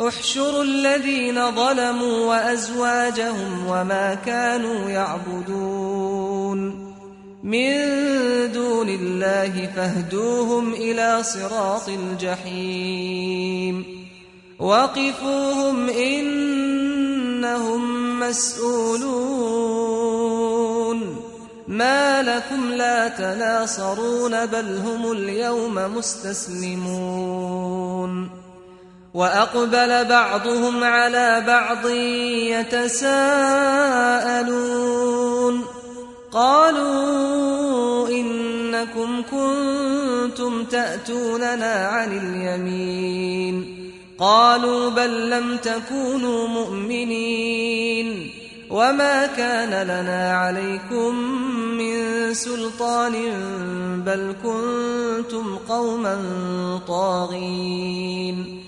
احشروا الذين ظلموا وأزواجهم وما كانوا يعبدون. من دون الله فاهدوهم إلى صراط الجحيم. وقفوهم إنهم مسؤولون. ما لكم لا تناصرون بل هم اليوم مستسلمون. وأقبل بعضهم على بعض يتساءلون. قالوا إنكم كنتم تأتوننا عن اليمين. قالوا بل لم تكونوا مؤمنين. وما كان لنا عليكم من سلطان بل كنتم قوما طاغين.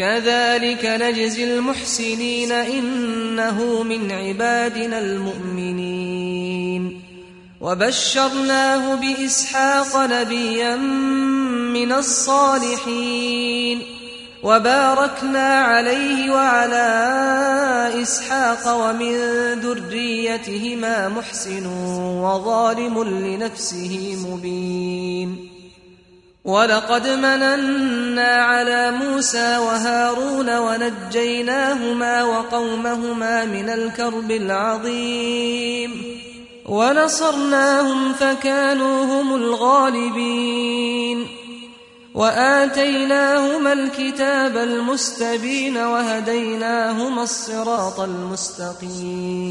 كذلك نجزي المحسنين إنه من عبادنا المؤمنين. وبشرناه بإسحاق نبيا من الصالحين. وباركنا عليه وعلى إسحاق ومن ذريتهما محسن وظالم لنفسه مبين. ولقد مننا على موسى وهارون ونجيناهما وقومهما من الكرب العظيم ونصرناهم فكانوا هم الغالبين وآتيناهما الكتاب المستبين وهديناهما الصراط المستقيم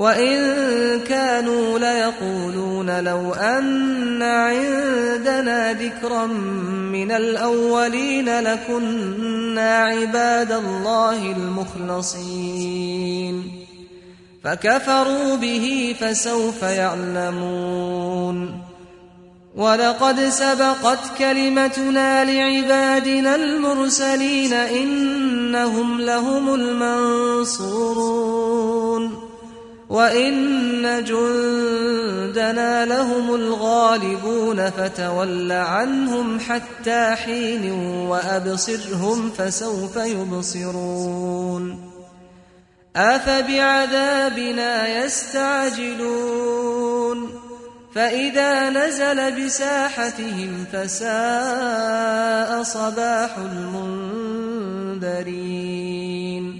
وإن كانوا ليقولون لو أن عندنا ذكرا من الأولين لكنا عباد الله المخلصين فكفروا به فسوف يعلمون ولقد سبقت كلمتنا لعبادنا المرسلين إنهم لهم المنصورون وإن جندنا لهم الغالبون فتول عنهم حتى حين وأبصرهم فسوف يبصرون أفبعذابنا يستعجلون فإذا نزل بساحتهم فساء صباح المنذرين